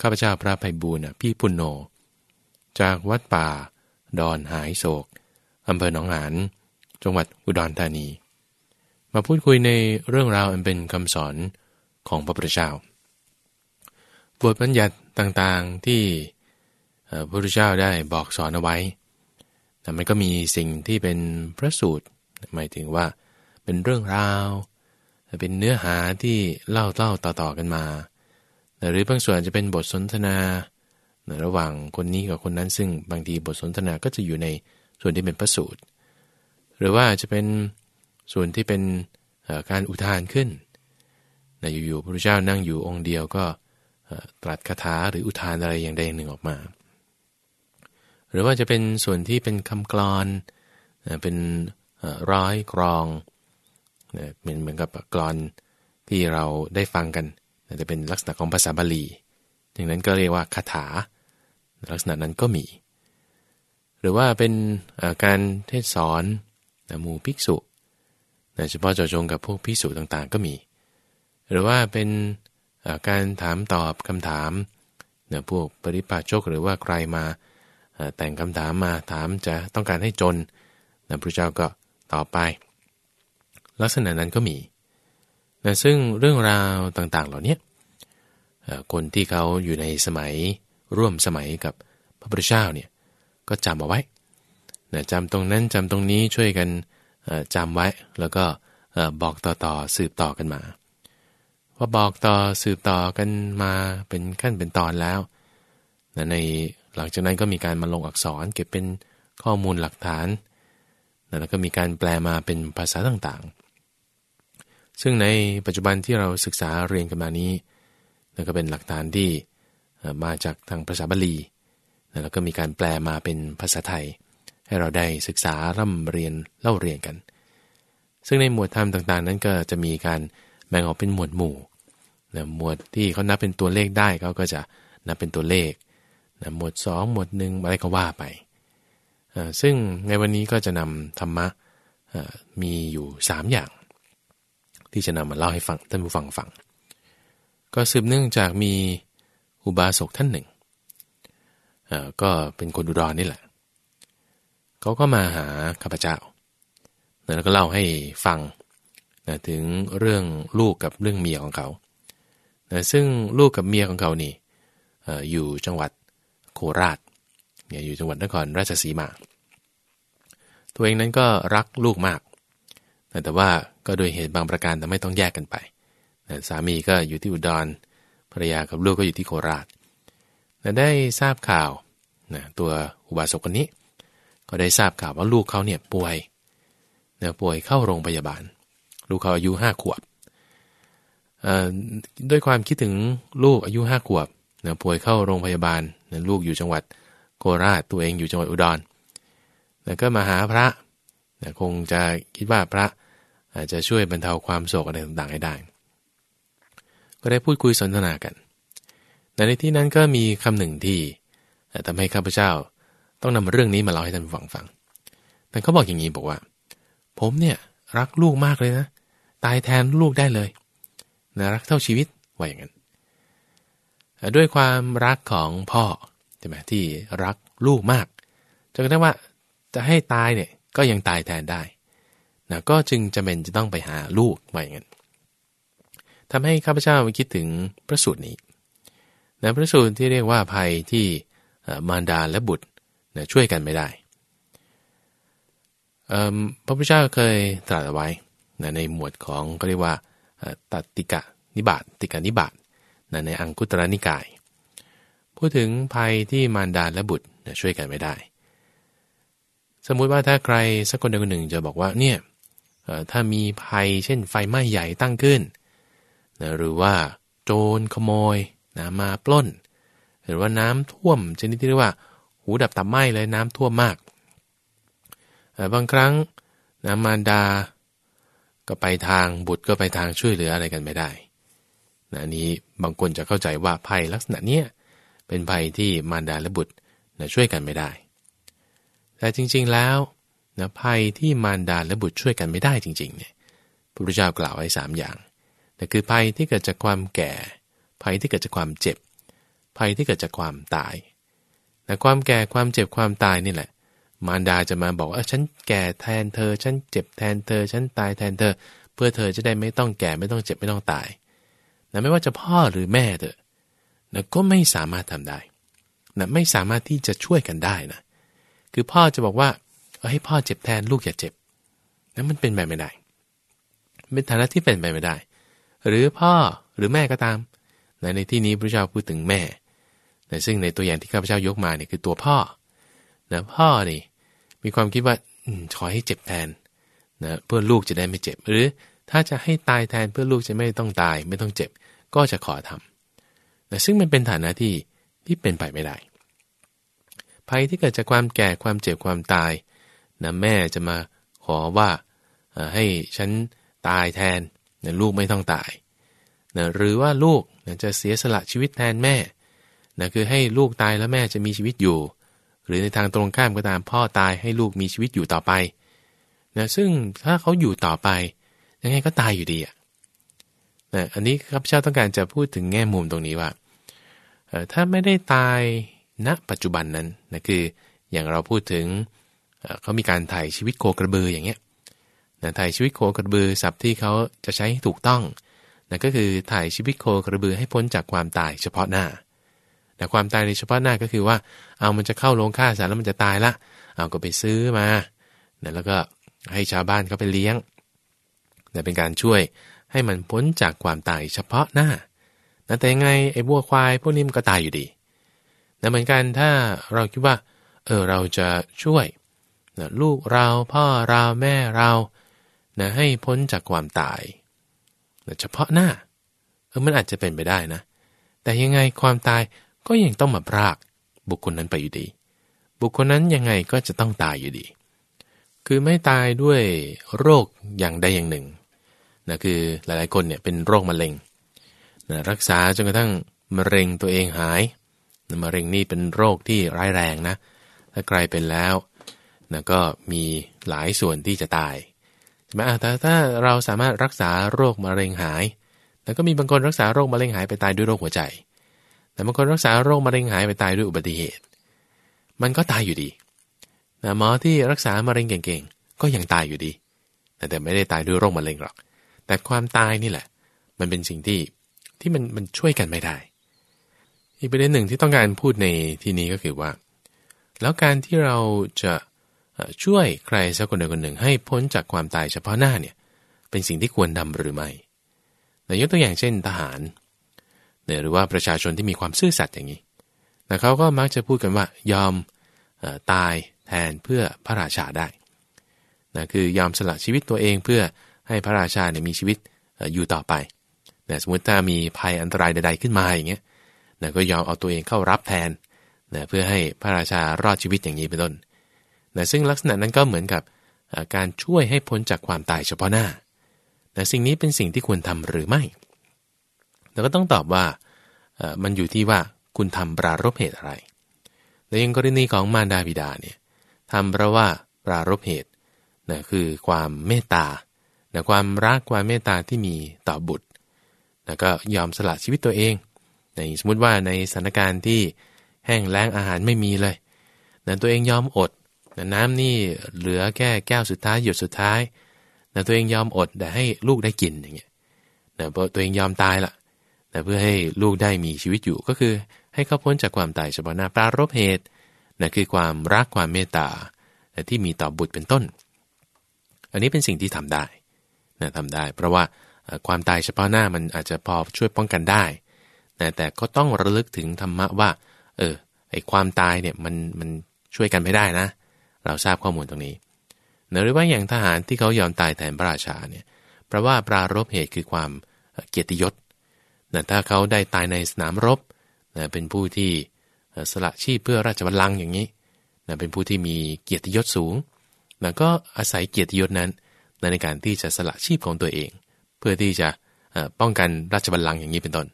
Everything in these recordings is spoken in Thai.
ข้าพเจ้าพระไพบูลพี่ปุณโญจากวัดป่า ดอนหายโศกอำเภอหนองหานจังหวัดอุดรธานี มาพูดคุยในเรื่องราวอันเป็นคำสอนของพระพุทธเจ้าบทบัญญัติต่างๆที่พระพุทธเจ้าได้บอกสอนเอาไว้ แต่มันก็มีสิ่งที่เป็นพระสูตร หมายถึงว่าเป็นเรื่องราว เป็นเนื้อหาที่เล่าเล่าต่อๆกันมา หรือบางส่วนจะเป็นบทสนทนา ระหว่างคนนี้กับคนนั้นซึ่งบางทีบทสนทนาก็จะอยู่ในส่วนที่เป็นพระสูตร หรือว่าจะเป็นส่วนที่เป็นการอุทานขึ้นอยู่ๆพระพุทธเจ้านั่งอยู่องค์เดียวก็ตรัสคาถาหรืออุทานอะไรอย่างใดอย่างหนึ่งออกมา หรือว่าจะเป็นส่วนที่เป็นคำกรอนเป็นร้อยกรองเหมือนเหมือนกับกรอนที่เราได้ฟังกัน จะเป็นลักษณะของภาษาบาลีอย่างนั้นก็เรียกว่าคาถา ลักษณะนั้นก็มี หรือว่าเป็นการเทศสอนหมู่ภิกษุเฉพาะเจาะจงกับพวกภิกษุต่างๆ ก็มี หรือว่าเป็นการถามตอบคำถามเนี่ยพวกปริปาชกหรือว่าใครมาแต่งคำถามมาถามจะต้องการให้จนนะพระเจ้าก็ตอบไป ลักษณะนั้นก็มี นะซึ่งเรื่องราวต่างๆ เหล่านี้คนที่เขาอยู่ในสมัยร่วมสมัยกับพระพุทธเจ้าเนี่ยก็จำเอาไว้นะจำตรงนั้นจำตรงนี้ช่วยกันจำไว้ แล้วก็บอกต่อๆสืบต่อกันมาพอบอกต่อสืบต่อกันมาเป็นขั้นเป็นตอนแล้วในหลังจากนั้นก็มีการมาลงอักษรเก็บเป็นข้อมูลหลักฐานแล้วก็มีการแปลมาเป็นภาษาต่างๆ ซึ่งในปัจจุบันที่เราศึกษาเรียนกันมานี้นั่นก็เป็นหลักฐานที่มาจากทางภาษาบาลีแล้วก็มีการแปลมาเป็นภาษาไทย ให้เราได้ศึกษาร่ำเรียนเล่าเรียนกัน ซึ่งในหมวดธรรมต่างๆ นั้นก็จะมีการแบ่งออกเป็นหมวดหมู่นะหมวดที่เขานับเป็นตัวเลขได้เขาก็จะนับเป็นตัวเลขนะหมวด 2 หมวดหนึ่งอะไรก็ว่าไป ซึ่งในวันนี้ก็จะนำธรรมะมีอยู่ 3 อย่าง ที่จะนำมาเล่าให้ฟังท่านผู้ฟังฟัง ก็สืบเนื่องจากมีอุบาสกท่านหนึ่งก็เป็นคนอุดรนี่แหละเขาก็มาหาข้าพเจ้า แล้วก็เล่าให้ฟังนะถึงเรื่องลูกกับเรื่องเมียของเขานะซึ่งลูกกับเมียของเขานี่อยู่จังหวัดโคราชเนี่ยอยู่จังหวัดนครราชสีมา ตัวเองนั้นก็รักลูกมาก แต่ว่า ก็โดยเหตุบางประการทำให้ต้องแยกกันไป สามีก็อยู่ที่อุดรภรรยากับลูกก็อยู่ที่โคราชได้ทราบข่าวนะตัวอุบาสกคนนี้ ก็ได้ทราบข่าวว่าลูกเขาเนี่ยป่วยนะป่วยเข้าโรงพยาบาล ลูกเขาอายุห้าขวบด้วยความคิดถึงลูกอายุห้าขวบนะป่วยเข้าโรงพยาบาลนะลูกอยู่จังหวัดโคราชตัวเองอยู่จังหวัดอุดรนะก็มาหาพระนะคงจะคิดว่าพระ อาจจะช่วยบรรเทาความโศกอะไรต่างๆให้ได้ ก็ได้พูดคุยสนทนากันในที่นั้นก็มีคำหนึ่งที่ทำให้ข้าพเจ้าต้องนำเรื่องนี้มาเล่าให้ท่านฟังฟังแต่เขาบอกอย่างนี้บอกว่า ผมเนี่ยรักลูกมากเลยนะ ตายแทนลูกได้เลยนะรักเท่าชีวิตว่าอย่างนั้น ด้วยความรักของพ่อใช่ไหมที่รักลูกมากจนกระทั่งว่าจะให้ตายเนี่ยก็ยังตายแทนได้ นะก็จึงจะเป็นจะต้องไปหาลูกว่าอย่างนั้นทำให้ข้าพเจ้าคิดถึงพระสูตรนี้นะพระสูตรที่เรียกว่าภัยที่มารดาและบุตรนะช่วยกันไม่ได้พระพุทธเจ้าเคยตรัสไว้นะในหมวดของก็เรียกว่าตัติกะนิบาตติกานิบาตนะในอังคุตรนิกาย พูดถึงภัยที่มารดาและบุตรนะช่วยกันไม่ได้ สมมุติว่าถ้าใครสักคนใดคนหนึ่งจะบอกว่าเนี่ย ถ้ามีภัยเช่นไฟไหม้ใหญ่ตั้งขึ้นนะหรือว่าโจรขโมยนะมาปล้น หรือว่าน้ำท่วมชนิดที่เรียกว่า หูดับตับไหม้เลยน้ำท่วมมาก บางครั้งนะมารดา ก็ไปทางบุตรก็ไปทางช่วยเหลืออะไรกันไม่ได้นะนี้บางคนจะเข้าใจว่าภัยลักษณะเนี้ยเป็นภัยที่มารดาและบุตรนะช่วยกันไม่ได้ แต่จริงๆแล้ว นะภัยที่มารดาและบุตรช่วยกันไม่ได้จริงๆเนี่ยพระพุทธเจ้ากล่าวไว้3อย่างนั่นคือภัยที่เกิดจากความแก่ ภัยที่เกิดจากความเจ็บ ภัยที่เกิดจากความตายแต่ความแก่ความเจ็บความตายนี่แหละ มารดาจะมาบอกว่าฉันแก่แทนเธอ ฉันเจ็บแทนเธอ ฉันตายแทนเธอ เพื่อเธอจะได้ไม่ต้องแก่ไม่ต้องเจ็บไม่ต้องตายนะไม่ว่าจะพ่อหรือแม่เถอะนะก็ไม่สามารถทำได้นะไม่สามารถที่จะช่วยกันได้นะ คือพ่อจะบอกว่า ให้พ่อเจ็บแทนลูกอย่าเจ็บนั้นมันเป็นไปไม่ได้เป็นฐานะที่เป็นไปไม่ได้ หรือพ่อหรือแม่ก็ตาม ในที่นี้พระเจ้าพูดถึงแม่นะซึ่งในตัวอย่างที่ข้าพเจ้ายกมาเนี่ยคือตัวพ่อนะพ่อนี่มีความคิดว่าขอให้เจ็บแทนนะเพื่อลูกจะได้ไม่เจ็บ หรือถ้าจะให้ตายแทนเพื่อลูกจะไม่ต้องตาย ไม่ต้องเจ็บ ก็จะขอทำนะซึ่งมันเป็นฐานะที่ที่เป็นไปไม่ได้ภัยที่เกิดจากความแก่ความเจ็บความตาย นะแม่จะมาขอว่าให้ฉันตายแทนนะลูกไม่ต้องตายนะหรือว่าลูกนะจะเสียสละชีวิตแทนแม่นะคือให้ลูกตายแล้วแม่จะมีชีวิตอยู่ หรือในทางตรงข้ามก็ตามพ่อตายให้ลูกมีชีวิตอยู่ต่อไปนะซึ่งถ้าเขาอยู่ต่อไป ยังไงก็ตายอยู่ดีอะนะอันนี้ข้าพเจ้าต้องการจะพูดถึงแง่มุมตรงนี้ว่าถ้าไม่ได้ตายณปัจจุบันนั้นนะคืออย่างเราพูดถึง เขามีการถ่ายชีวิตโคกระบืออย่างเงี้ยนะถ่ายชีวิตโคกระบือศัพท์ที่เขาจะใช้ถูกต้องนะก็คือถ่ายชีวิตโคกระบือให้พ้นจากความตายเฉพาะหน้าแต่ความตายในเฉพาะหน้าก็คือว่า เอามันจะเข้าโรงฆ่าสัตว์แล้วมันจะตายละ เอาก็ไปซื้อมานะแล้วก็ให้ชาวบ้านเขาไปเลี้ยงนะเป็นการช่วยให้มันพ้นจากความตายเฉพาะหน้านะแต่ยังไงไอ้บัวควายพวกนี้มันก็ตายอยู่ดีนะเหมือนกันถ้าเราคิดว่า เออเราจะช่วย นะลูกเราพ่อเราแม่เรานะให้พ้นจากความตายนะเฉพาะหน้าเออมันอาจจะเป็นไปได้นะ แต่ยังไงความตายก็ยังต้องมาพรากบุคคลนั้นไปอยู่ดี บุคคลนั้นยังไงก็จะต้องตายอยู่ดี คือไม่ตายด้วยโรคอย่างใดอย่างหนึ่งนะคือหลายๆคนเนี่ยเป็นโรคมะเร็งนะรักษาจนกระทั่งมะเร็งตัวเองหายนะมะเร็งนี่เป็นโรคที่ร้ายแรงนะ ถ้าใครเป็นแล้ว นะก็มีหลายส่วนที่จะตายใช่ไหมแต่ถ้าเราสามารถรักษาโรคมะเร็งหาย แล้วก็มีบางคนรักษาโรคมะเร็งหายไปตายด้วยโรคหัวใจ แต่บางคนรักษาโรคมะเร็งหายไปตายด้วยอุบัติเหตุ มันก็ตายอยู่ดีหมอที่รักษามะเร็งเก่งๆ ก็ยังตายอยู่ดีแต่แต่ไม่ได้ตายด้วยโรคมะเร็งหรอก แต่ความตายนี่แหละ มันเป็นสิ่งที่ที่มันมันช่วยกันไม่ได้ อีกประเด็นหนึ่งที่ต้องการพูดในที่นี้ก็คือว่า แล้วการที่เราจะ ช่วยใครสักคนใดคนหนึ่งให้พ้นจากความตายเฉพาะหน้าเนี่ยเป็นสิ่งที่ควรทาหรือไม่ยกตัวอย่างเช่นทหารหรือว่าประชาชนที่มีความซื่อสัตย์อย่างนี้แต่เขาก็มักจะพูดกันว่ายอมตายแทนเพื่อพระราชาได้นะคือยอมสละชีวิตตัวเองเพื่อให้พระราชาเนี่ยมีชีวิตอยู่ต่อไปนะสมมติถ้ามีภัยอันตรายใดๆขึ้นมาอย่างเงี้ยนะก็ยอมเอาตัวเองเข้ารับแทนนะเพื่อให้พระราชารอดชีวิตอย่างนี้เป็นต้น นะซึ่งลักษณะนั้นก็เหมือนกับการช่วยให้พ้นจากความตายเฉพาะหน้าแต่สิ่งนี้เป็นสิ่งที่ควรทำหรือไม่แล้วก็ต้องตอบว่ามันอยู่ที่ว่าคุณทำปรารบเหตุอะไร ในยังกรณีของมารดาบิดาเนี่ยทำเพราะว่าปรารบเหตุนะคือความเมตตานะความรักความเมตตาที่มีต่อบุตรนะก็ยอมสละชีวิตตัวเองในสมมติว่าในสถานการณ์ที่แห้งแล้งอาหารไม่มีเลยนะตัวเองยอมอด น้ำนี่เหลือแค่แก้วสุดท้ายหยดสุดท้ายนะตัวเองยอมอดแต่ให้ลูกได้กินอย่างเงี้ยนะตัวเองยอมตายละแต่เพื่อให้ลูกได้มีชีวิตอยู่ก็คือ ให้เขาพ้นจากความตายเฉพาะหน้าปรารบเหตุนั่นคือความรักความเมตตาที่มีต่อบุตรเป็นต้น อันนี้เป็นสิ่งที่ทำได้นะทำได้ เพราะว่าความตายเฉพาะหน้ามันอาจจะพอช่วยป้องกันได้นะแต่ก็ต้องระลึกถึงธรรมะว่า เออไอความตายเนี่ยมันมันช่วยกันไม่ได้นะ เราทราบข้อมูลตรงนี้หรือว่าอย่างทหารที่เขายอมตายแทนพระราชาเนี่ยเพราะว่าปรารบเหตุคือความเกียรติยศนะถ้าเขาได้ตายในสนามรบนะเป็นผู้ที่สละชีพเพื่อราชบัลลังก์อย่างนี้นะเป็นผู้ที่มีเกียรติยศสูงนะก็อาศัยเกียรติยศนั้นในการที่จะสละชีพของตัวเอง เพื่อที่จะป้องกันราชบัลลังก์อย่างนี้เป็นต้น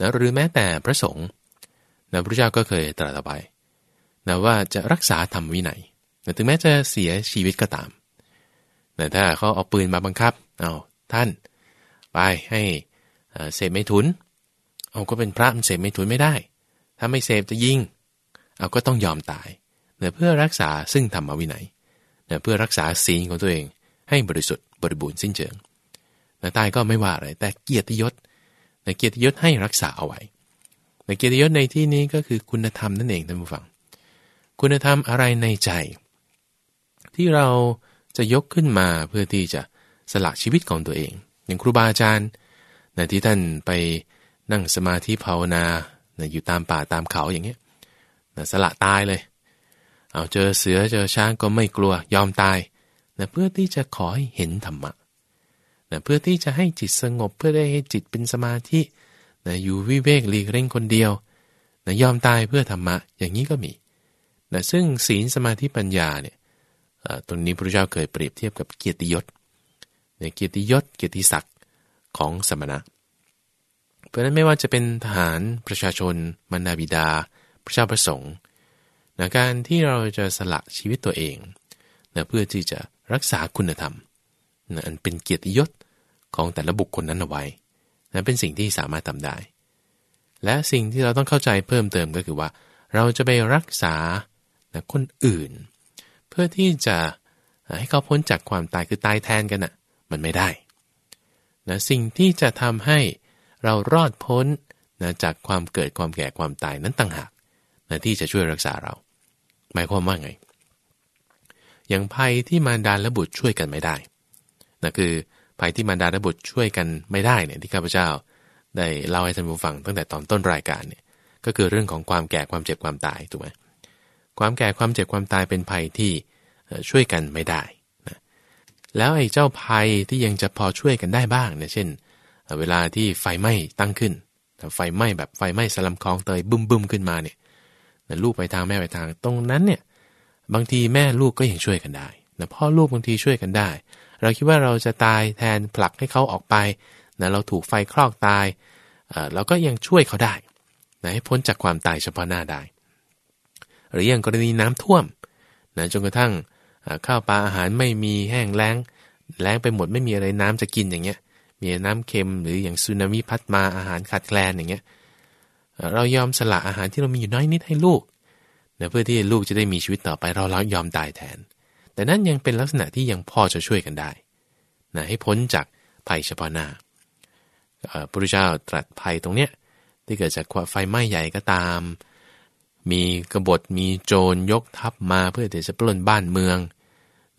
นะหรือแม้แต่พระสงฆ์นะพระเจ้าก็เคยตรัสไปนะว่าจะรักษาธรรมวินัย นะถึงแม้จะเสียชีวิตก็ตามนะถ้าเขาเอาปืนมาบังคับ เอาท่าน ไปให้เสพไม่ทุน เอาก็เป็นพระมันเสพไม่ทุนไม่ได้ ถ้าไม่เสพจะยิง เอาก็ต้องยอมตายเนเพื่อรักษาซึ่งธรรมวินัยเนเพื่อรักษาศีลของตัวเอง ให้บริสุทธิ์บริบูรณ์สิ้นเชิงนตายก็ไม่ว่าอะไร แต่เกียรติยศในเกียรติยศให้รักษาเอาไว้ในเกียรติยศในที่นี้ก็คือคุณธรรมนั่นเองท่านผู้ฟัง คุณธรรมอะไรในใจ ที่เราจะยกขึ้นมาเพื่อที่จะสละชีวิตของตัวเอง อย่างครูบาอาจารย์นที่ท่านไปนั่งสมาธิภาวนาอยู่ตามป่าตามเขาอย่างเงี้ยสละตายเลย เอาเจอเสือเจอช้างก็ไม่กลัวยอมตายนะเพื่อที่จะขอให้เห็นธรรมะนะเพื่อที่จะให้จิตสงบเพื่อได้ให้จิตเป็นสมาธินะอยู่วิเวกหลีกเร่งคนเดียวนะยอมตายเพื่อธรรมะอย่างนี้ก็มีนะซึ่งศีลสมาธิปัญญาเนี่ย ตรงนี้พระเจ้าเคยเปรียบเทียบกับเกียรติยศเนี่ยเกียรติยศเกียรติศักดิ์ของสมณะ เพราะฉะนั้นไม่ว่าจะเป็นทหารประชาชนมารดาบิดา พระเจ้าประสงค์นะการที่เราจะสละชีวิตตัวเองนะเพื่อที่จะรักษาคุณธรรมนะอันเป็นเกียรติยศของแต่ละบุคคลนั้นเอาไว้นะเป็นสิ่งที่สามารถทำได้ และสิ่งที่เราต้องเข้าใจเพิ่มเติมก็คือว่า เราจะไปรักษานะคนอื่น เพื่อที่จะให้เขาพ้นจากความตายคือตายแทนกันนะ่ะมันไม่ได้นะสิ่งที่จะทำให้เรารอดพ้นนะจากความเกิดความแก่ความตายนั้นต่างหากนะที่จะช่วยรักษาเรา หมายความว่าไง อย่างภัยที่มารดาและบุตรช่วยกันไม่ได้นะคือภัยที่มารดาและบุตรช่วยกันไม่ได้เนี่ยที่ข้าพเจ้า ได้เล่าให้ท่านผู้ฟังตั้งแต่ตอนต้นรายการเนี่ยก็คือเรื่องของความแก่ความเจ็บความตายถูกไหม ความแก่ความเจ็บความตายเป็นภัยที่ช่วยกันไม่ได้แล้วไอ้เจ้าภัยที่ยังจะพอช่วยกันได้บ้างเนี่ยเช่น เวลาที่ไฟไหม้ตั้งขึ้นไฟไหม้แบบไฟไหม้สลัมคลองเตยบึ้มบึมขึ้นมาเนี่ยลูกไปทางแม่ไปทางตรงนั้นเนี่ยบางทีแม่ลูกก็ยังช่วยกันได้นะพ่อลูกบางทีช่วยกันได้ เราคิดว่าเราจะตายแทนผลักให้เขาออกไปนะเราถูกไฟคลอกตายเราก็ยังช่วยเขาได้นะให้พ้นจากความตายเฉพาะหน้าได้ หรืออย่างกรณีน้ำท่วมนะจนกระทั่งข้าวปลาอาหารไม่มีแห้งแล้ง แล้งไปหมดไม่มีอะไรน้ำจะกินอย่างเงี้ย มีน้ำเค็มหรืออย่างสึนามิพัดมาอาหารขาดแคลนอย่างเงี้ยเรายอมสละอาหารที่เรามีอยู่น้อยนิดให้ลูกนะเพื่อที่ลูกจะได้มีชีวิตต่อไปเราเรายอมตายแทน แต่นั่นยังเป็นลักษณะที่ยังพอจะช่วยกันได้นะให้พ้นจากภัยเฉพาะหน้าพระพุทธเจ้าตรัสภัยตรงเนี้ยที่เกิดจากไฟไหม้ใหญ่ก็ตาม มีกบฏมีโจรยกทัพมาเพื่อจะปล้นบ้านเมือง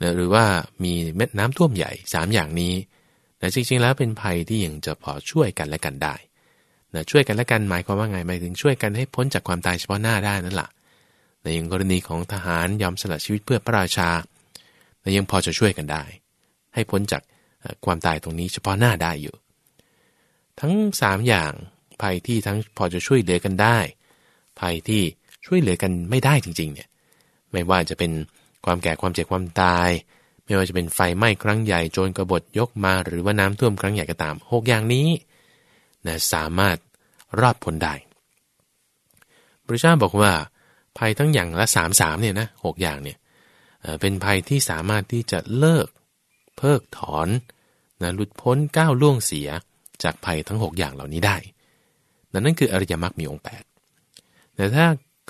นะหรือว่ามีเม็ดน้ำท่วมใหญ่ 3 อย่างนี้นะจริงๆ แล้วเป็นภัยที่ยังจะพอช่วยกันและกันได้นะช่วยกันและกันหมายความว่าไงหมายถึงช่วยกันให้พ้นจากความตายเฉพาะหน้าได้นั่นแหละในอย่างกรณีของทหารยอมสละชีวิตเพื่อพระราชานะยังพอจะช่วยกันได้ ให้พ้นจากความตายตรงนี้เฉพาะหน้าได้อยู่ ทั้ง 3 อย่างภัยที่ทั้งพอจะช่วยเหลือกันได้ ภัยที่ ช่วยเหลือกันไม่ได้จริงๆเนี่ยไม่ว่าจะเป็นความแก่ความเจ็บความตาย ไม่ว่าจะเป็นไฟไหม้ครั้งใหญ่โจรกบฏยกมาหรือว่าน้ำท่วมครั้งใหญ่ก็ตามหกอย่างนี้นะสามารถรอดพ้นได้พระเจ้าบอกว่า ภัยทั้งอย่างละสามสามเนี่ยนะหกอย่างเนี่ยเป็นภัยที่สามารถที่จะเลิก เพิกถอนนะหลุดพ้นก้าวล่วงเสียจากภัยทั้ง 6 อย่างเหล่านี้ได้ นั่นคืออริยมรรคมีองค์8แต่ถ้า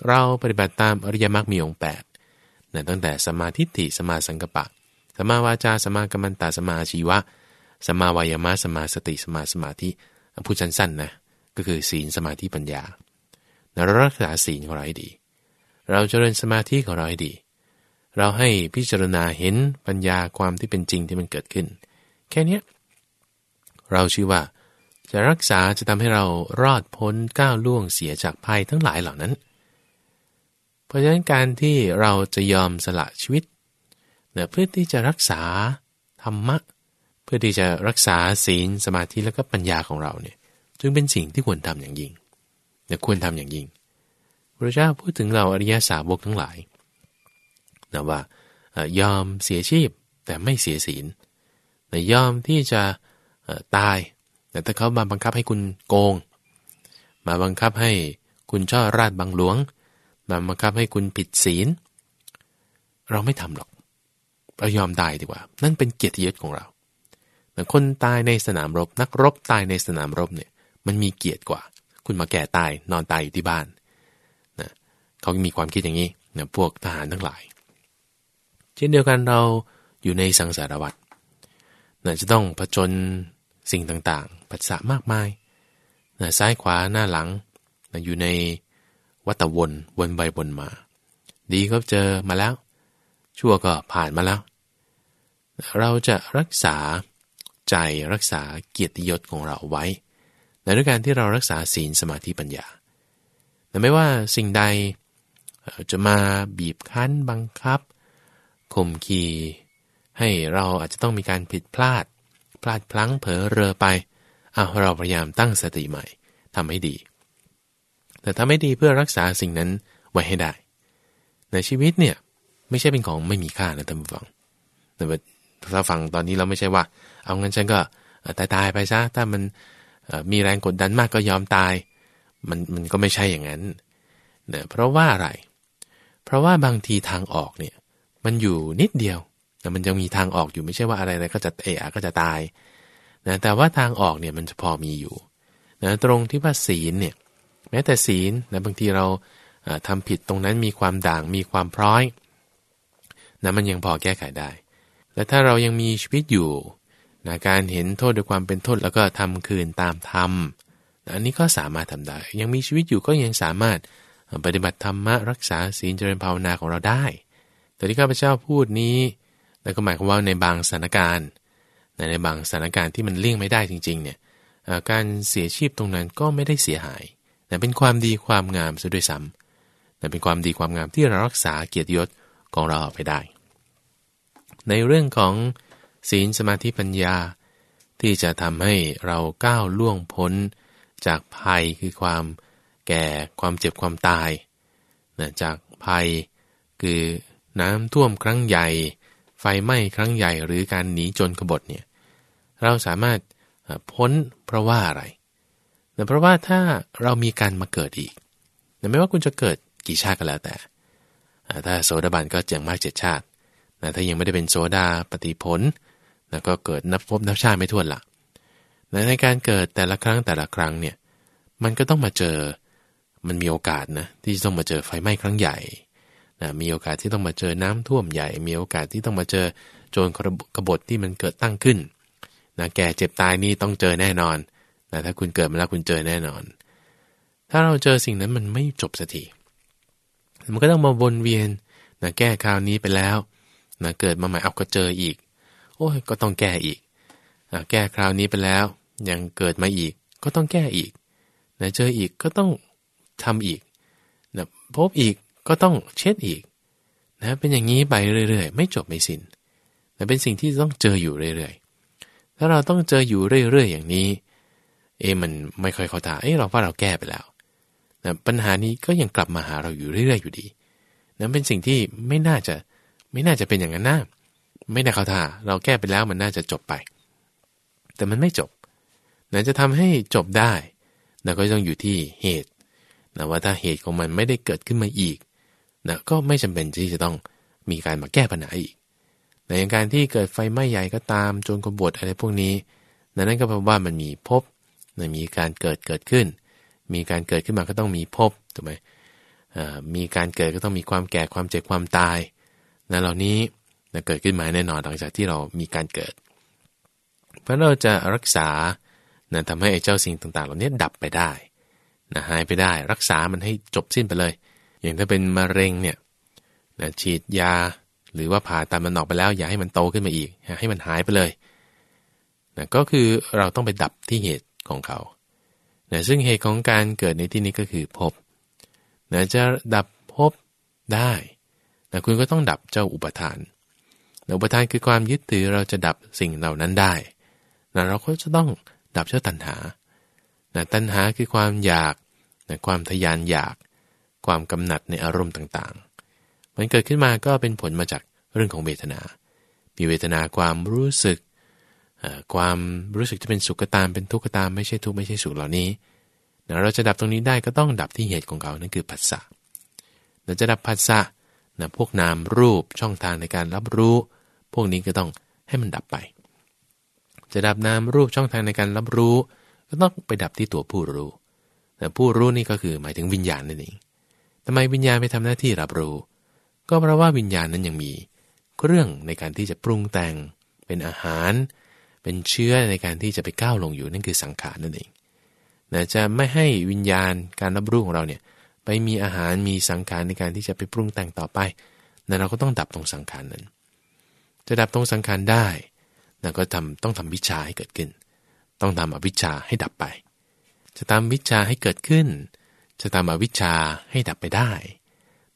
เราปฏิบัติตามอริยมรรคมีองค์8นะตั้งแต่สมาธิิสมาสังกปะสมาวาจาสมากัมมันตาสมาชีวะสมาวายามะสมาสติสมาสมาธิพูดสั้นๆนะก็คือศีลสมาธิปัญญาเรารักษาศีลของเราให้ดี เราเจริญสมาธิของเราให้ดี เราให้พิจารณาเห็นปัญญาความที่เป็นจริงที่มันเกิดขึ้น แค่นี้เราชื่อว่าจะรักษาจะทำให้เรารอดพ้นก้าวล่วงเสียจากภัยทั้งหลายเหล่านั้น ราะฉะนั้นการที่เราจะยอมสละชีวิตเนี่ยเพื่อที่จะรักษาธรรมะ เพื่อที่จะรักษาศีลสมาธิแล้วก็ปัญญาของเราเนี่ยจึงเป็นสิ่งที่ควรทำอย่างยิ่งเนี่ยควรทำอย่างยิ่งพระเจ้าพูดถึงเราอริยสาวกทั้งหลายนะว่ายอมเสียชีพแต่ไม่เสียศีลยอมที่จะตาย แต่ถ้าเขามาบังคับให้คุณโกง มาบังคับให้คุณช่อราดบังหลวง มาบังคับให้คุณผิดศีล เราไม่ทำหรอก เรายอมตายดีกว่า นั่นเป็นเกียรติยศของเราคนตายในสนามรบ นักรบตายในสนามรบเนี่ย มันมีเกียรติกว่า คุณมาแก่ตายนอนตายอยู่ที่บ้านนะเขามีความคิดอย่างนี้นะพวกทหารทั้งหลาย เช่นเดียวกันเราอยู่ในสังสารวัฏนะจะต้องผจญสิ่งต่างๆ ปัสสะมากมายนะซ้ายขวาหน้าหลังนะอยู่ใน วัฏวนวนไปวนมา ดีก็เจอมาแล้ว ชั่วก็ผ่านมาแล้ว เราจะรักษาใจรักษาเกียรติยศของเราไว้ในด้วยการที่เรารักษาศีลสมาธิปัญญาแต่ไม่ว่าสิ่งใดจะมาบีบคั้นบังคับข่มขีให้เราอาจจะต้องมีการผิดพลาด พลาดพลั้งเผลอเรอไปเอาเราพยายามตั้งสติใหม่ทำให้ดี แต่ทำให้ดีเพื่อรักษาสิ่งนั้นไว้ให้ได้ ในชีวิตเนี่ยไม่ใช่เป็นของไม่มีค่านะท่านผู้ฟังแต่ถ้าฟังตอนนี้เราไม่ใช่ว่า เอางั้นฉันก็ตายตายไปซะถ้ามันมีแรงกดดันมากก็ยอมตาย มันมันก็ไม่ใช่อย่างนั้นเนะเพราะว่าอะไร เพราะว่าบางทีทางออกเนี่ยมันอยู่นิดเดียวแต่มันยังมีทางออกอยู่ไม่ใช่ว่าอะไรอะไรก็จะเอะก็จะตายนะแต่ว่าทางออกเนี่ยมันจะพอมีอยู่นะตรงที่ว่าศีลเนี่ย ม้แต่ศีลนะบางทีเราทำผิดตรงนั้นมีความด่างมีความพร้อยนะมันยังพอแก้ไขได้ และถ้าเรายังมีชีวิตอยู่นะการเห็นโทษด้วยความเป็นโทษแล้วก็ทำคืนตามธรรมอันนี้ก็สามารถทำได้ ยังมีชีวิตอยู่ก็ยังสามารถปฏิบัติธรรมะรักษาศีลเจริญภาวนาของเราได้ แต่ที่ข้าพเจ้าพูดนี้แล้วก็หมายความว่าในบางสถานการณ์ ในบางสถานการณ์ที่มันเลี่ยงไม่ได้จริงๆเนี่ยการเสียชีพตรงนั้นก็ไม่ได้เสียหาย แต่เป็นความดีความงามซะด้วยซ้ำแต่เป็นความดีความงามที่เรารักษาเกียรติยศของเราไปได้ ในเรื่องของศีลสมาธิปัญญา ที่จะทำให้เราก้าวล่วงพ้น จากภัยคือความแก่ความเจ็บความตายนะจากภัยคือน้ำท่วมครั้งใหญ่ ไฟไหม้ครั้งใหญ่หรือการหนีจนขบฏเนี่ยเราสามารถพ้นเพราะว่าอะไร นะเพราะว่าถ้าเรามีการมาเกิดอีกนะไม่ว่าคุณจะเกิดกี่ชาติก็แล้วแต่ ถ้าโสดาบันก็เจียงมากเจ็ดชาตินะถ้ายังไม่ได้เป็นโสดาปฏิผลแล้วก็เกิดนับพบนับชาติไม่ถ้วนละในการเกิดแต่ละครั้งแต่ละครั้งเนี่ยมันก็ต้องมาเจอมันมีโอกาสนะที่จะต้องมาเจอไฟไหม้ครั้งใหญ่นะมีโอกาสที่ต้องมาเจอน้ำท่วมใหญ่ มีโอกาสที่ต้องมาเจอโจรกบฏที่มันเกิดตั้งขึ้นนะแก่เจ็บตายนี่ต้องเจอแน่นอน นะถ้าคุณเกิดมาแล้วคุณเจอแน่นอน ถ้าเราเจอสิ่งนั้นมันไม่จบสักทีมันก็ต้องมาวนเวียนนะแก้คราวนี้ไปแล้วนะเกิดมาใหม่เอาก็เจออีก โอ้ยก็ต้องแก้อีกอแก้คราวนี้ไปแล้ว ยังเกิดมาอีก ก็ต้องแก้อีกนะเจออีกก็ต้องทำอีกนะพบอีกก็ต้องเช็ดอีกนะเป็นอย่างนี้ไปเรื่อยๆ ไม่จบไม่สิน้นแต่เป็นสิ่งที่ต้องเจออยู่เรื่อยๆ ถ้าเราต้องเจออยู่เรื่อยๆ อย่างนี้ เอมันไม่ค่อยเข้าตาเอ้เราว่าเราแก้ไปแล้วนะปัญหานี้ก็ยังกลับมาหาเราอยู่เรื่อยๆอยู่ดีนะเป็นสิ่งที่ไม่น่าจะไม่น่าจะเป็นอย่างนั้นนะไม่ได้เข้าท่าเราแก้ไปแล้วมันน่าจะจบไป แต่มันไม่จบนะจะทำให้จบได้นะก็ต้องอยู่ที่เหตุนะว่าถ้าเหตุของมันไม่ได้เกิดขึ้นมาอีกนะก็ไม่จำเป็นที่จะต้องมีการมาแก้ปัญหาอีกในอย่างการที่เกิดไฟไหม้ใหญ่ก็ตามจนกบฏอะไรพวกนี้ นั่นก็แปลว่ามันมีพบ นะมีการเกิดเกิดขึ้น มีการเกิดขึ้นมาก็ต้องมีพบถูกไหมมีการเกิดก็ต้องมีความแก่ความเจ็บความตายนะเหล่านี้นะเกิดขึ้นมาแน่นอนหลังจากที่เรามีการเกิด เพราะเราจะรักษานะทำให้ไอ้เจ้าสิ่งต่างๆ เหล่านี้ดับไปได้นะหายไปได้ รักษามันให้จบสิ้นไปเลย อย่างถ้าเป็นมะเร็งเนี่ยนะฉีดยาหรือว่าผ่าตัดมันออกไปแล้ว อย่าให้มันโตขึ้นมาอีก ให้มันหายไปเลยนะก็คือเราต้องไปดับที่เหตุ ของเขานะซึ่งเหตุของการเกิดในที่นี้ก็คือภพนะจะดับภพได้นะคุณก็ต้องดับเจ้าอุปทานอุปทานคือความยึดถือเราจะดับสิ่งเหล่านั้นได้นะเราก็จะต้องดับเจ้าตัณหานะตัณหาคือความอยากนะความทยานอยาก ความกำหนัดในอารมณ์ต่างๆ มันเกิดขึ้นมาก็เป็นผลมาจากเรื่องของเวทนา มีเวทนาความรู้สึก ความรู้สึกจะเป็นสุขก็ตามเป็นทุกข์ก็ตามไม่ใช่ทุกไม่ใช่สุขเหล่านี้เราจะดับตรงนี้ได้ก็ต้องดับที่เหตุของเขานั่นคือผัสสะเราจะดับผัสสะนะพวกนามรูปช่องทางในการรับรู้ พวกนี้ก็ต้องให้มันดับไป จะดับนามรูปช่องทางในการรับรู้ ก็ต้องไปดับที่ตัวผู้รู้ แต่ผู้รู้นี่ก็คือหมายถึงวิญญาณนั่นเองทำไมวิญญาณไปทำหน้าที่รับรู้ ก็เพราะว่าวิญญาณนั้นยังมีเรื่องในการที่จะปรุงแต่งเป็นอาหารเเป็นเชื้อในการที่จะไปก้าวลงอยู่นั่นคือสังขารนั่นเองนะจะไม่ให้วิญญาณการรับรู้ของเราเนี่ยไปมีอาหารมีสังขารในการที่จะไปปรุงแต่งต่อไปนะเราก็ต้องดับตรงสังขารนั้น จะดับตรงสังขารได้นะก็ทำต้องทำวิชาให้เกิดขึ้น ต้องทำอวิชชาให้ดับไป จะทำวิชาให้เกิดขึ้น จะทำอวิชชาให้ดับไปได้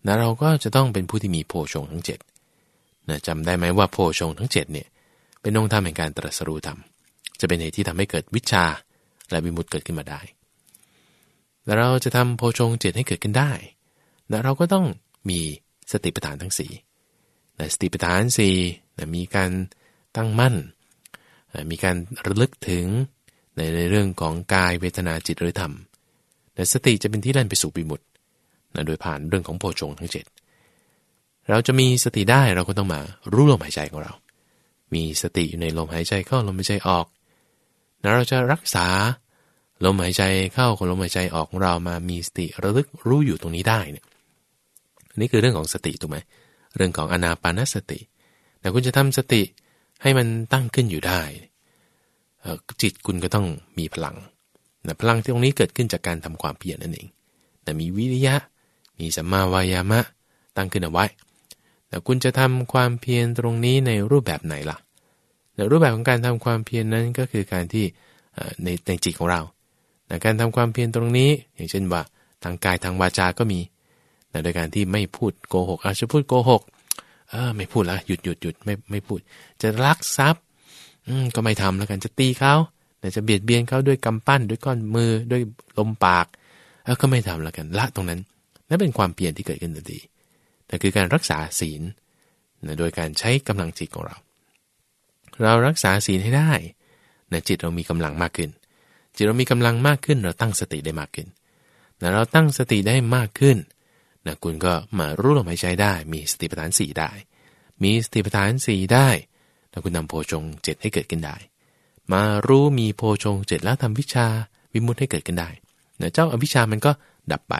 นะเราก็จะต้องเป็นผู้ที่มีโพชงทั้ง7นะจำได้ไหมว่าโพชงทั้ง7เนี่ย เป็นองค์ธรรมแห่งการตรัสรู้ธรรม จะเป็นเหตุที่ทำให้เกิดวิชาและวิมุตติเกิดขึ้นมาได้แต่เราจะทำโพชงเจ็ดให้เกิดขึ้นได้นะเราก็ต้องมีสติปัฏฐานทั้งสี่สติปัฏฐานสี่มีการตั้งมั่น มีการระลึกถึงในในเรื่องของกายเวทนาจิตหรือธรรมนะสติจะเป็นที่เล่นไปสู่ปิมุตนะโดยผ่านเรื่องของโพชงทั้งเจ็ดเราจะมีสติได้เราก็ต้องมารู้ลมหายใจของเรา มีสติอยู่ในลมหายใจเข้าลมหายใจออกนะเราจะรักษาลมหายใจเข้ากับลมหายใจออกของเรามามีสติระลึกรู้อยู่ตรงนี้ได้เนี่ยนี่คือเรื่องของสติถูกไหมเรื่องของอนาปานสติ แต่คุณจะทำสติให้มันตั้งขึ้นอยู่ได้จิตคุณก็ต้องมีพลังนะพลังที่ตรงนี้เกิดขึ้นจากการทำความเพียรนั่นเอง แต่มีวิริยะ มีสัมมาวายามะ ตั้งขึ้นเอาไว้ แต่คุณจะทำความเพียรตรงนี้ในรูปแบบไหนล่ะในรูปแบบของการทำความเพียรนนั้นก็คือการที่ในในจิตของเราการทำความเพียรตรงนี้ อย่างเช่นว่าทางกายทางวาจาก็มีโดยการที่ไม่พูดโกหกอาจจะพูดโกหกเออไม่พูดละหยุดหยุดหยุดไม่ไม่พูด จะลักทรัพย์อืมก็ไม่ทำแล้วกันจะตีเขาจะเบียดเบียนเขาด้วยกำปั้นด้วยก้อนมือด้วยลมปากเออก็ไม่ทำแล้วกันละตรงนั้นนั่นเป็นความเพียรที่เกิดขึ้นทันที แต่คือการรักษาศีลนะโดยการใช้กำลังจิตของเรา เรารักษาศีลให้ได้นะจิตเรามีกำลังมากขึ้น จิตเรามีกำลังมากขึ้น เราตั้งสติได้มากขึ้นนะเราตั้งสติได้มากขึ้นนะคุณก็มารู้ลมหายใจได้ มีสติปัฏฐานสี่ได้ มีสติปัฏฐานสี่ได้นะคุณนำโพชงเจ็ดให้เกิดขึ้นได้ มารู้มีโพชงเจ็ดแล้วทำวิชาวิมุตให้เกิดขึ้นได้นะเจ้าอวิชามันก็ดับไป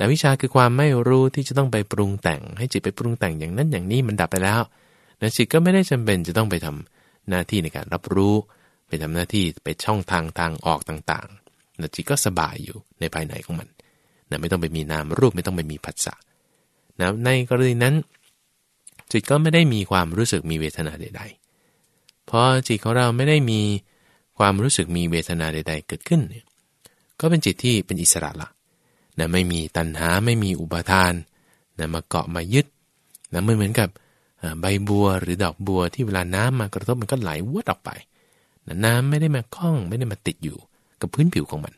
นะวิชาคือความไม่รู้ที่จะต้องไปปรุงแต่ง ให้จิตไปปรุงแต่งอย่างนั้นอย่างนี้มันดับไปแล้วนะจิตก็ไม่ได้จำเป็นจะต้องไปทำหน้าที่ในการรับรู้ ไปทำหน้าที่ไปช่องทางทางออกต่างๆนะจิตก็สบายอยู่ในภายในของมันนะไม่ต้องไปมีนามรูปไม่ต้องไปมีผัสสะนะในกรณีนั้น จิตก็ไม่ได้มีความรู้สึกมีเวทนาใดๆพอจิตของเราไม่ได้มีความรู้สึกมีเวทนาใด ๆ เกิดขึ้นเนี่ยก็เป็นจิตที่เป็นอิสระละ นะไม่มีตัณหาไม่มีอุปาทานนะมาเกาะมายึดนะมันเหมือนกับใบบัวหรือดอกบัวที่เวลาน้ำมากระทบมันก็ไหลวดออกไปน้ำไม่ได้มาคล้องไม่ได้มาติดอยู่กับพื้นผิวของมัน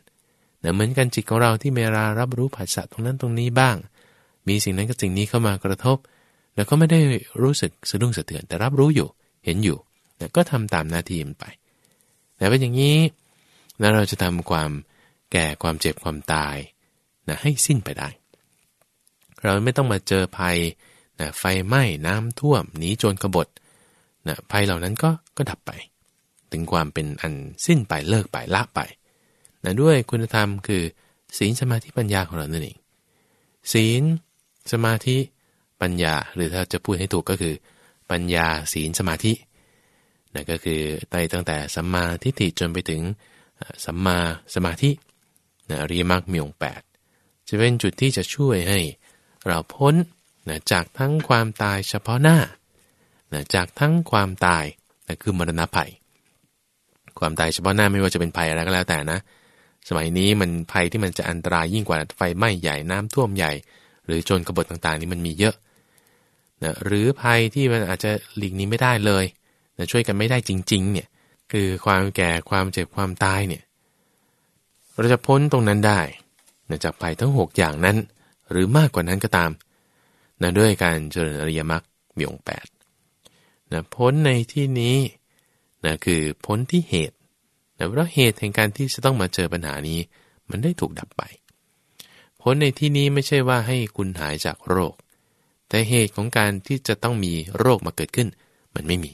นะเหมือนกันจิตของเราที่เมรารับรู้ผัสสะตรงนั้นตรงนี้บ้าง มีสิ่งนั้นกับสิ่งนี้เข้ามากระทบ แล้วก็ไม่ได้รู้สึกสะดุ้งสะเทือนแต่รับรู้อยู่เห็นอยู่แต่ก็ทำตามหน้าที่มันไป แต่เป็นอย่างนี้แล้วเราจะทำความแก่ความเจ็บความตาย นะให้สิ้นไปได้ เราไม่ต้องมาเจอภัยนะไฟไหม้น้ำท่วมหนีโจรกบฏนะภัยเหล่านั้นก็ก็ดับไป ถึงความเป็นอันสิ้นไปเลิกไปละไปนะด้วยคุณธรรมคือศีลสมาธิปัญญาของเรานั่นเองศีลสมาธิปัญญาหรือถ้าจะพูดให้ถูกก็คือปัญญาศีลสมาธินะก็คือไต่ตั้งแต่สัมมาทิฏฐิจนไปถึงสัมมาสมาธินะริยมรรคมีองแปด จะเป็นจุดที่จะช่วยให้ เราพ้นนะจากทั้งความตายเฉพาะหน้านะจากทั้งความตายนะคือมรณะภัย ความตายเฉพาะหน้าไม่ว่าจะเป็นภัยอะไรก็แล้วแต่นะ สมัยนี้มันภัยที่มันจะอันตรายยิ่งกว่าไฟไหม้ใหญ่น้ำท่วมใหญ่ หรือโจรกบฏต่างๆ นี่มันมีเยอะนะหรือภัยที่มันอาจจะหลีกนี้ไม่ได้เลยนะช่วยกันไม่ได้จริง ๆ เนี่ยคือความแก่ความเจ็บความตายเนี่ย เราจะพ้นตรงนั้นได้ จากภัยทั้ง 6 อย่างนั้น หรือมากกว่านั้นก็ตามนะด้วยการเจริญอริยมรรคมีองค์8นะพ้นในที่นี้นะคือพ้นที่เหตุนะเพราะเหตุแห่งการที่จะต้องมาเจอปัญหานี้ มันได้ถูกดับไปพ้นในที่นี้ไม่ใช่ว่าให้คุณหายจากโรค แต่เหตุของการที่จะต้องมีโรคมาเกิดขึ้น มันไม่มี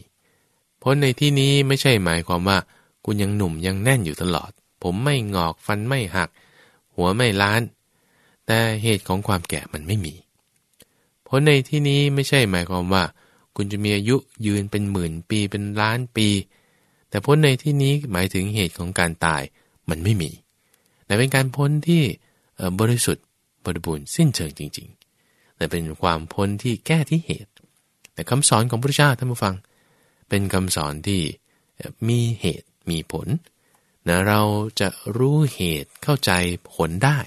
พ้นในที่นี้ไม่ใช่หมายความว่า คุณยังหนุ่มยังแน่นอยู่ตลอด ผมไม่งอกฟันไม่หัก หัวไม่ล้าน แต่เหตุของความแก่มันไม่มีผลในที่นี้ไม่ใช่หมายความว่า คุณจะมีอายุยืนเป็นหมื่นปีเป็นล้านปี แต่พ้นในที่นี้หมายถึงเหตุของการตายมันไม่มี แต่เป็นการพ้นที่บริสุทธิ์บริบูรณ์สิ้นเชิงจริง ๆ แต่เป็นความพ้นที่แก้ที่เหตุ แต่คำสอนของพระเจ้าท่านผู้ฟัง เป็นคำสอนที่มีเหตุมีผล นะเราจะรู้เหตุเข้าใจผลได้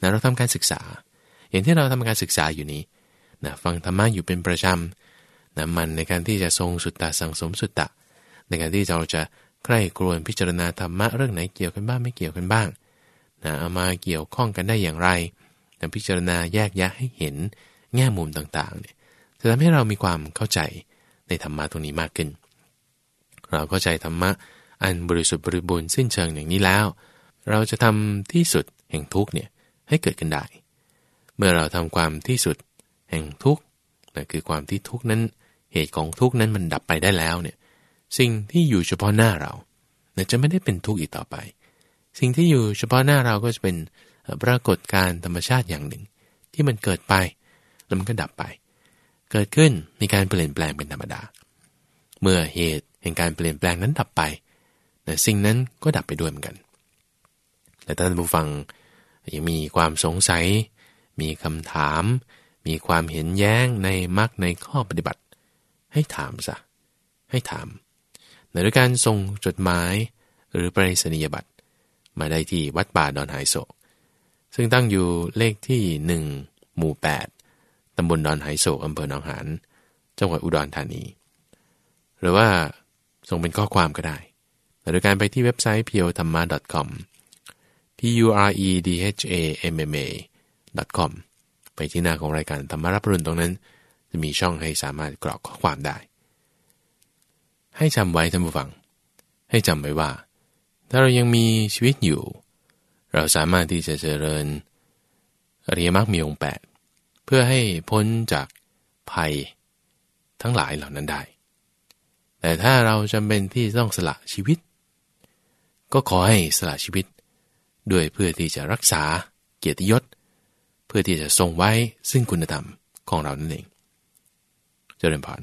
นะเราทำการศึกษา อย่างที่เราทำการศึกษาอยู่นี้นะฟังธรรมะอยู่เป็นประจำนะมันในการที่จะทรงสุตตะสังสมสุตตะ ในการที่เราจะใกล้กรวนพิจารณาธรรมะเรื่องไหนเกี่ยวกันบ้างไม่เกี่ยวกันบ้างนะเอามาเกี่ยวข้องกันได้อย่างไรนะพิจารณาแยกแยะให้เห็นแง่มุมต่างๆเนี่ยจะทำให้เรามีความเข้าใจในธรรมะตรงนี้มากขึ้น เราเข้าใจธรรมะ อันบริสุทธิ์บริบูรณ์สิ้นเชิงอย่างนี้แล้ว เราจะทำที่สุดแห่งทุกเนี่ยให้เกิดขึ้นได้ เมื่อเราทำความที่สุดแห่งทุกนั่นคือความที่ทุกนั้นเหตุของทุกนั้นมันดับไปได้แล้วเนี่ยสิ่งที่อยู่เฉพาะหน้าเราเนี่ยจะไม่ได้เป็นทุกข์อีกต่อไป สิ่งที่อยู่เฉพาะหน้าเราก็จะเป็นปรากฏการธรรมชาติอย่างหนึ่ง ที่มันเกิดไปแล้วมันก็ดับไป เกิดขึ้นมีการเปลี่ยนแปลงเป็นธรรมดา เมื่อเหตุแห่งการเปลี่ยนแปลงนั้นดับไป แต่สิ่งนั้นก็ดับไปด้วยเหมือนกัน แต่ท่านผู้ฟังยังมีความสงสัย มีคำถาม มีความเห็นแย้งในมรรคในข้อปฏิบัติ ให้ถามซะ ให้ถามในด้วยการส่งจดหมายหรือปริศนียบัตรมาได้ที่วัดป่าดอนหายโศก ซึ่งตั้งอยู่เลขที่หนึ่งหมู่ 8 ตำบลดอนหายโศกอำเภอหนองหานจังหวัดอุดรธานี หรือว่าส่งเป็นข้อความก็ได้ โดยการไปที่เว็บไซต์ p u r e t h a m m a com p u r e d h a m m a com ไปที่หน้าของรายการธรรมารับรุนตรงนั้น จะมีช่องให้สามารถกรอกข้อความได้ ให้จำไว้ท่านผู้ฟัง ให้จำไว้ว่า ถ้าเรายังมีชีวิตอยู่ เราสามารถที่จะเจริญอริยมรรคมีองค์แปดเพื่อให้พ้นจากภัยทั้งหลายเหล่านั้นได้ แต่ถ้าเราจำเป็นที่ต้องสละชีวิต ก็ขอให้สละชีวิต ด้วยเพื่อที่จะรักษาเกียรติยศ เพื่อที่จะทรงไว้ซึ่งคุณธรรมของเรานั่นเอง เจริญพร